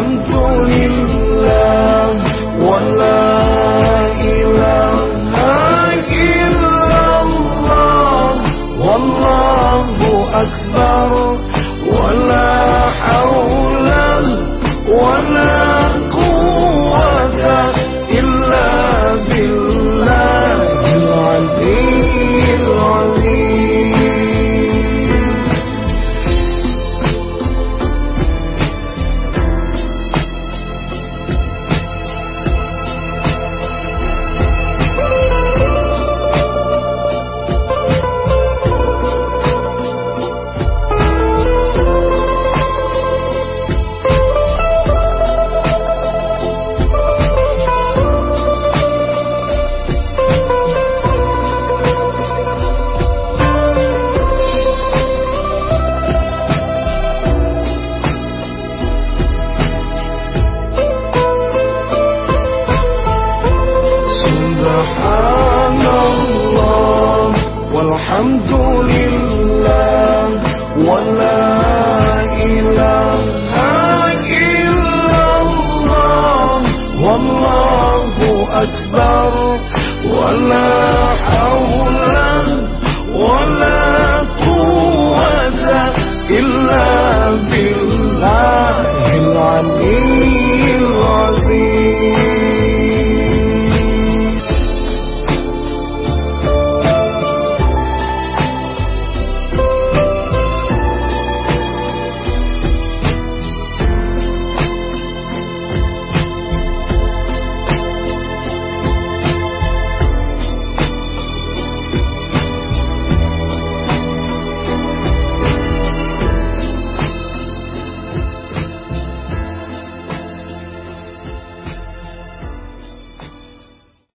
والحمد لله ولا إله إلا الله والله أكبر والحمد لله